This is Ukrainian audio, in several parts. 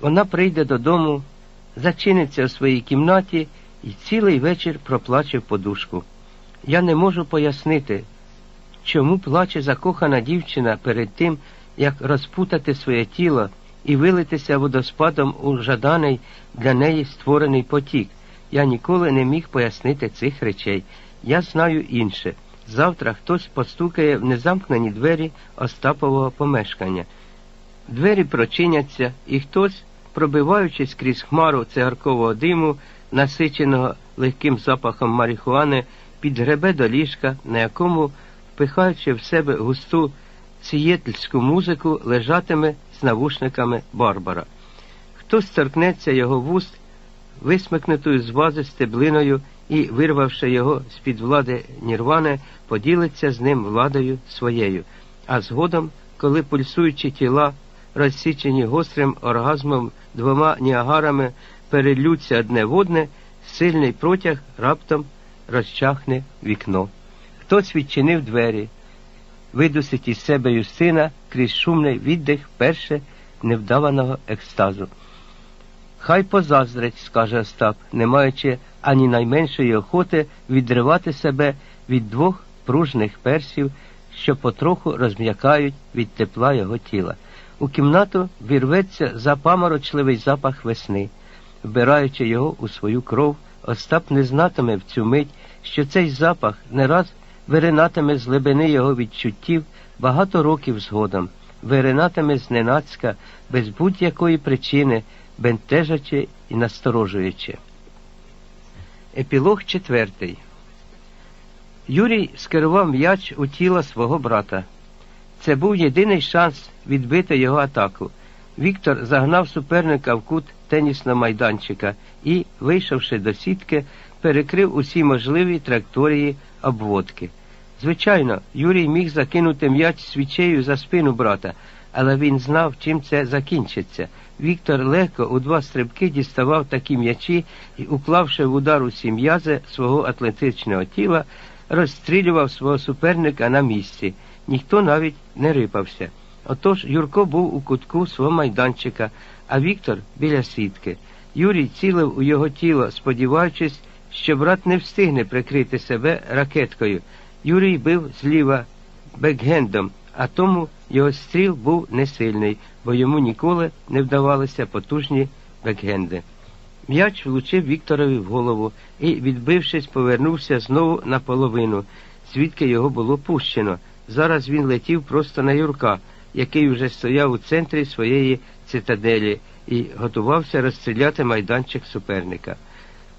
Вона прийде додому, зачиниться у своїй кімнаті і цілий вечір проплаче в подушку. Я не можу пояснити, чому плаче закохана дівчина перед тим, як розпутати своє тіло і вилитися водоспадом у жаданий для неї створений потік. Я ніколи не міг пояснити цих речей. Я знаю інше. Завтра хтось постукає в незамкнені двері Остапового помешкання. Двері прочиняться, і хтось, пробиваючись крізь хмару цигаркового диму, насиченого легким запахом марихуани, підгребе до ліжка, на якому, впихаючи в себе густу сієтельську музику, лежатиме з навушниками Барбара. Хтось торкнеться його вуст, висмикнутою з вази стеблиною і, вирвавши його з-під влади Нірвани, поділиться з ним владою своєю, а згодом, коли пульсуючі тіла, розсічені гострим оргазмом двома ніагарами, перелються одне в одне, сильний протяг раптом розчахне вікно. Хтось відчинив двері, видусить із себе Юстина крізь шумний віддих перше невдаваного екстазу. Хай позаздрить, скаже Остап, не маючи ані найменшої охоти відривати себе від двох пружних персів, що потроху розм'якають від тепла його тіла. У кімнату вірветься запаморочливий запах весни. Вбираючи його у свою кров, Остап не знатиме в цю мить, що цей запах не раз виринатиме з глибини його відчуттів багато років згодом, виринатиме зненацька, без будь-якої причини, бентежачи і насторожуючи. Епілог четвертий. Юрій скерував м'яч у тіло свого брата. Це був єдиний шанс відбити його атаку. Віктор загнав суперника в кут тенісного майданчика і, вийшовши до сітки, перекрив усі можливі траєкторії обводки. Звичайно, Юрій міг закинути м'яч свічею за спину брата, але він знав, чим це закінчиться. Віктор легко у два стрибки діставав такі м'ячі і, уклавши в удар усі м'язи свого атлетичного тіла, розстрілював свого суперника на місці. Ніхто навіть не рипався. Отож Юрко був у кутку свого майданчика, а Віктор біля сітки. Юрій цілив у його тіло, сподіваючись, що брат не встигне прикрити себе ракеткою. Юрій бив зліва бекгендом, а тому його стріл був несильний, бо йому ніколи не вдавалися потужні бекгенди. М'яч влучив Вікторові в голову і, відбившись, повернувся знову наполовину, звідки його було пущено. Зараз він летів просто на Юрка, який вже стояв у центрі своєї цитаделі і готувався розстріляти майданчик суперника.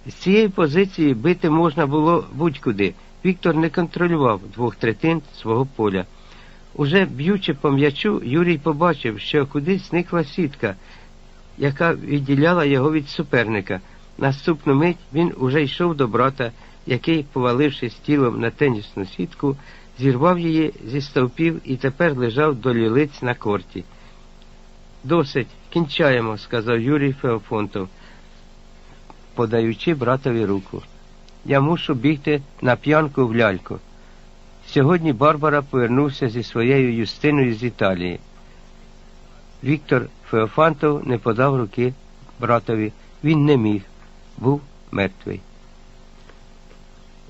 З цієї позиції бити можна було будь-куди. Віктор не контролював двох третин свого поля. Уже б'ючи по м'ячу, Юрій побачив, що кудись зникла сітка, яка відділяла його від суперника. Наступну мить він уже йшов до брата, який, повалившись тілом на тенісну сітку, зірвав її зі стовпів і тепер лежав до лілиць на корті. Досить, кінчаємо, сказав Юрій Феофонтов, подаючи братові руку. Я мушу бігти на п'янку в ляльку. Сьогодні Барбара повернувся зі своєю Юстиною з Італії. Віктор Феофантов не подав руки братові. Він не міг, був мертвий.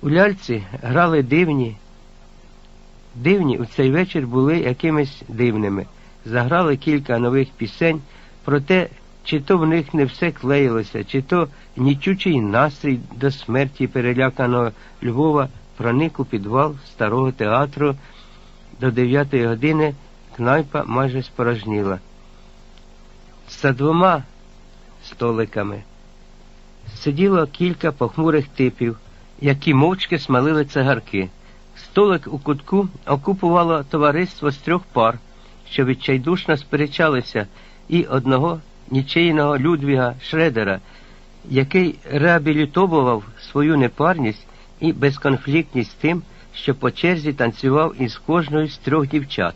У ляльці грали дивні. Дивні у цей вечір були якимись дивними. Заграли кілька нових пісень, проте чи то в них не все клеїлося, чи то нічучий настрій до смерті переляканого Львова проник у підвал старого театру до дев'ятої години кнайпа майже спорожніла. За двома столиками сиділо кілька похмурих типів, які мовчки смалили цигарки. Столик у кутку окупувало товариство з трьох пар, що відчайдушно сперечалися, і одного нічийного Людвіга Шредера, який реабілітовував свою непарність і безконфліктність тим, що по черзі танцював із кожною з трьох дівчат.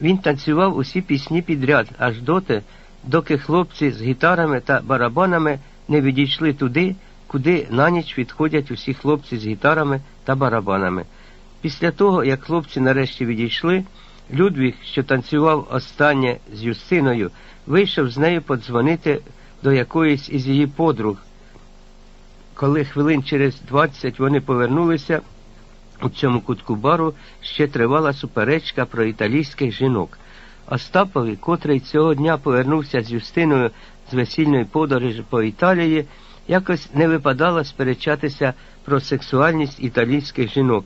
Він танцював усі пісні підряд, аж доти, доки хлопці з гітарами та барабанами не відійшли туди, куди на ніч відходять усі хлопці з гітарами та барабанами. Після того, як хлопці нарешті відійшли, Людвіг, що танцював останнє з Юстиною, вийшов з нею подзвонити до якоїсь із її подруг. Коли хвилин через двадцять вони повернулися, у цьому кутку бару ще тривала суперечка про італійських жінок. Остапові, котрий цього дня повернувся з Юстиною з весільної подорожі по Італії, якось не випадало сперечатися про сексуальність італійських жінок,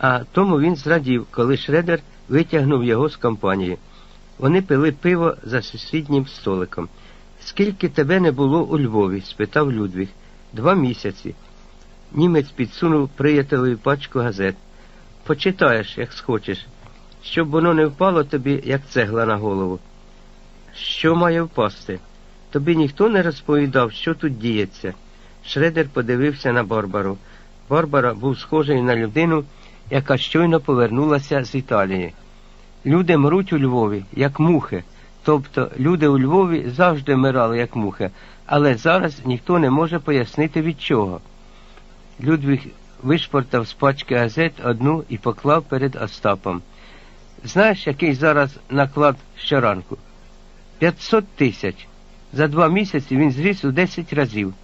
а тому він зрадів, коли Шредер витягнув його з компанії. Вони пили пиво за сусіднім столиком. Скільки тебе не було у Львові? спитав Людвіг. Два місяці. Німець підсунув приятелеві пачку газет. Почитаєш, як схочеш, щоб воно не впало тобі, як цегла на голову. Що має впасти? Тобі ніхто не розповідав, що тут діється. Шредер подивився на Барбару. Барбара був схожий на людину, яка щойно повернулася з Італії. Люди мруть у Львові, як мухи. Тобто люди у Львові завжди вмирали, як мухи, але зараз ніхто не може пояснити від чого. Людвіг вишпортав з пачки газет одну і поклав перед Остапом. Знаєш, який зараз наклад щоранку? 500 тисяч. За два місяці він зріс у 10 разів.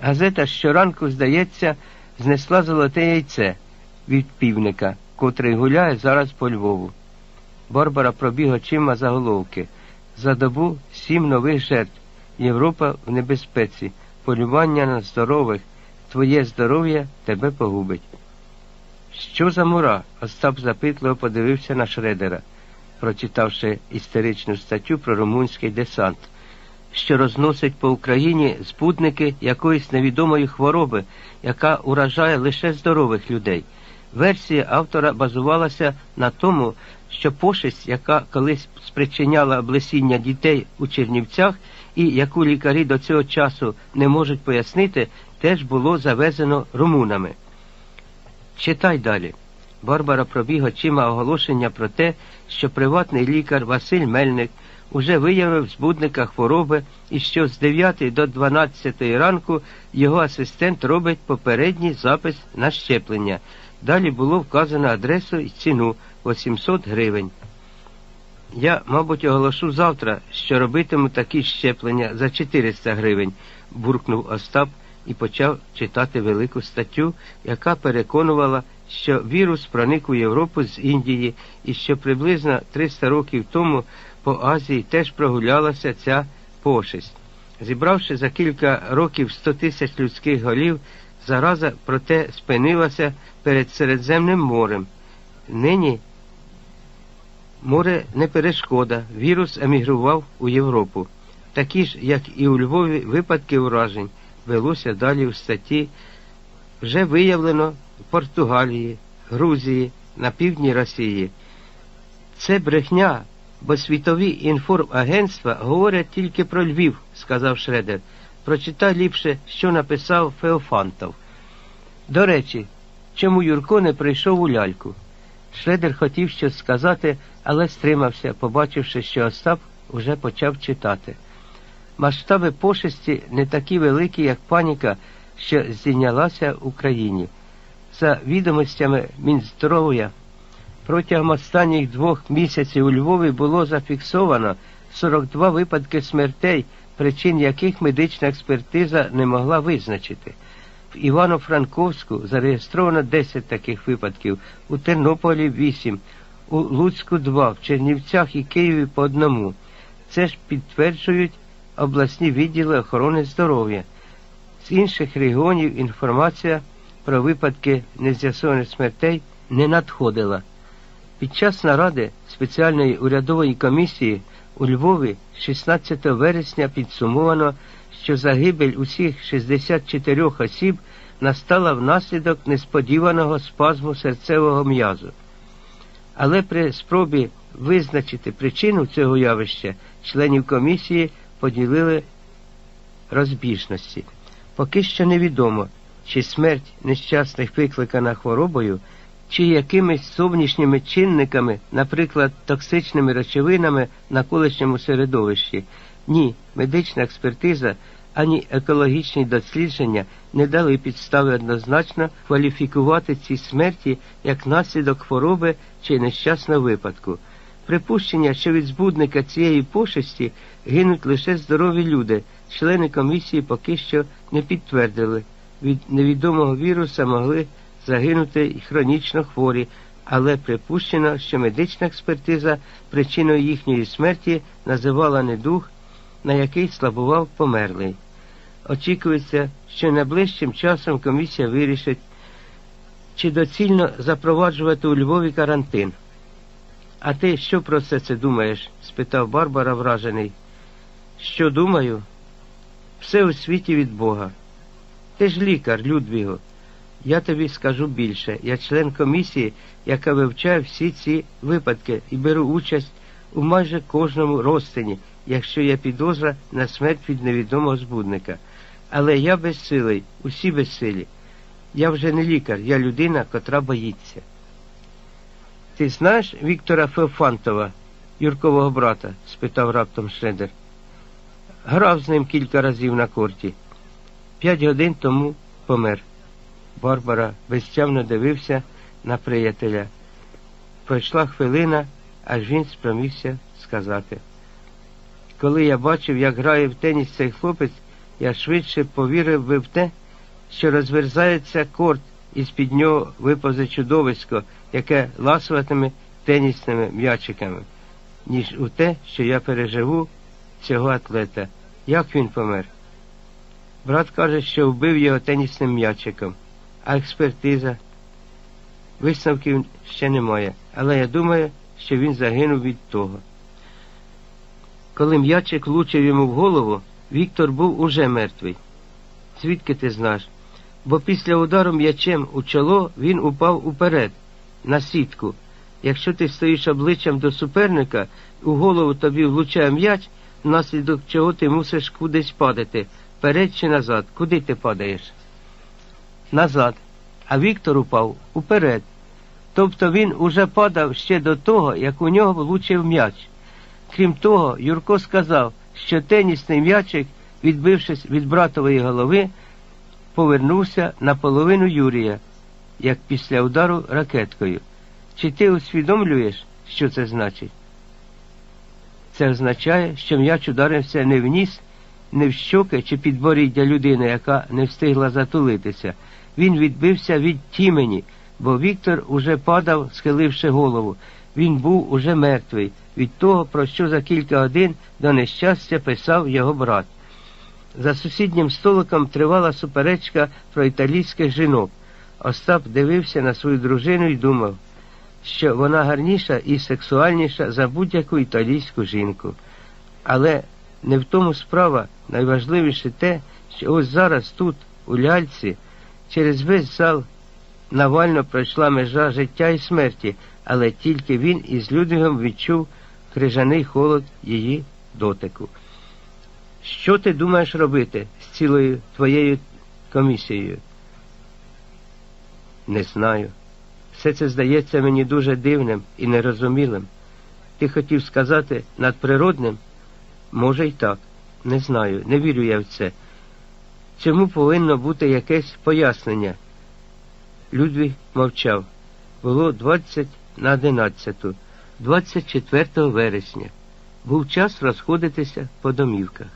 Газета щоранку, здається, знесла золоте яйце від півника, котрий гуляє зараз по Львову. Барбара пробіг очима заголовки. За добу сім нових жертв. Європа в небезпеці, полювання на здорових, твоє здоров'я тебе погубить. Що за мура? Остап запитливо подивився на Шредера, прочитавши істеричну статтю про румунський десант, що розносить по Україні збудники якоїсь невідомої хвороби, яка уражає лише здорових людей. Версія автора базувалася на тому, що пошесть, яка колись спричиняла облесіння дітей у Чернівцях і яку лікарі до цього часу не можуть пояснити, теж було завезено румунами. Читай далі. Барбара пробіг очима оголошення про те, що приватний лікар Василь Мельник уже виявив збудника хвороби і що з 9 до 12 ранку його асистент робить попередній запис на щеплення. Далі було вказано адресу і ціну 800 гривень. Я, мабуть, оголошу завтра, що робитиму такі щеплення за 400 гривень, буркнув Остап і почав читати велику статтю, яка переконувала, що вірус проник у Європу з Індії і що приблизно 300 років тому по Азії теж прогулялася ця пошесть. Зібравши за кілька років 100 тисяч людських голів, зараза проте спинилася перед Середземним морем. Нині море не перешкода, вірус емігрував у Європу. Такі ж, як і у Львові, випадки уражень велося далі в статті, вже виявлено в Португалії, Грузії, на півдні Росії. Це брехня, бо світові інформагентства говорять тільки про Львів, сказав Шредер. Прочитай ліпше, що написав Феофантов. До речі, чому Юрко не прийшов у ляльку? Шредер хотів щось сказати, але стримався, побачивши, що Остап уже почав читати. Масштаби пошесті не такі великі, як паніка, що здійнялася в Україні. За відомостями Мінздоров'я, протягом останніх двох місяців у Львові було зафіксовано 42 випадки смертей, причин яких медична експертиза не могла визначити. В Івано-Франковську зареєстровано 10 таких випадків, у Тернополі 8, у Луцьку 2, в Чернівцях і Києві по одному. Це ж підтверджують обласні відділи охорони здоров'я. З інших регіонів інформація про випадки нез'ясованих смертей не надходила. Під час наради спеціальної урядової комісії у Львові 16 вересня підсумовано, що загибель усіх 64 осіб настала внаслідок несподіваного спазму серцевого м'язу. Але при спробі визначити причину цього явища членів комісії поділили розбіжності. Поки що невідомо, чи смерть нещасних викликана хворобою, чи якимись зовнішніми чинниками, наприклад, токсичними речовинами на колишньому середовищі. Ні, медична експертиза ані екологічні дослідження не дали підстави однозначно кваліфікувати ці смерті як наслідок хвороби чи нещасного випадку. Припущення, що від збудника цієї пошесті гинуть лише здорові люди, члени комісії поки що не підтвердили. Від невідомого віруса могли загинути і хронічно хворі, але припущено, що медична експертиза причиною їхньої смерті називала недух, на який слабував померлий. Очікується, що найближчим часом комісія вирішить, чи доцільно запроваджувати у Львові карантин. А ти що про все це думаєш? спитав Барбара вражений. Що думаю? Все у світі від Бога. Ти ж лікар, Людвіго. Я тобі скажу більше. Я член комісії, яка вивчає всі ці випадки і беру участь у майже кожному розтині, якщо є підозра на смерть від невідомого збудника. Але я безсилий, усі безсилі. Я вже не лікар, я людина, котра боїться. Ти знаєш Віктора Феофантова, Юркового брата? спитав раптом Шредер. Грав з ним кілька разів на корті. П'ять годин тому помер. Барбара безтямно дивився на приятеля. Пройшла хвилина, аж він спромігся сказати. Коли я бачив, як грає в теніс цей хлопець, я швидше повірив би в те, що розверзається корт, і з-під нього виповзе чудовисько, яке ласуватиме тенісними м'ячиками, ніж у те, що я переживу цього атлета. Як він помер? Брат каже, що вбив його тенісним м'ячиком, а експертиза. Висновків ще немає, але я думаю, що він загинув від того. Коли м'ячик влучив йому в голову, Віктор був уже мертвий. Звідки ти знаєш? Бо після удару м'ячем у чоло він упав уперед, на сітку. Якщо ти стоїш обличчям до суперника, у голову тобі влучає м'яч, внаслідок чого ти мусиш кудись падати, вперед чи назад, куди ти падаєш? Назад. А Віктор упав уперед. Тобто він уже падав ще до того, як у нього влучив м'яч. Крім того, Юрко сказав, що тенісний м'ячик, відбившись від братової голови, повернувся на половину Юрія, як після удару ракеткою. Чи ти усвідомлюєш, що це значить? Це означає, що м'яч ударився не в ніс, не в щоки чи підборіддя людини, яка не встигла затулитися. Він відбився від тімені, бо Віктор уже падав, схиливши голову. Він був уже мертвий від того, про що за кілька годин до нещастя писав його брат. За сусіднім столиком тривала суперечка про італійських жінок. Остап дивився на свою дружину і думав, що вона гарніша і сексуальніша за будь-яку італійську жінку. Але не в тому справа найважливіше те, що ось зараз тут, у ляльці, через весь зал Навально пройшла межа життя і смерті, але тільки він із Людвігом відчув крижаний холод її дотику. Що ти думаєш робити з цілою твоєю комісією? Не знаю. Все це здається мені дуже дивним і нерозумілим. Ти хотів сказати надприродним? Може, й так. Не знаю, не вірю я в це. Цьому повинно бути якесь пояснення. Людвіг мовчав. Було 20 на 11, 24 вересня. Був час розходитися по домівках.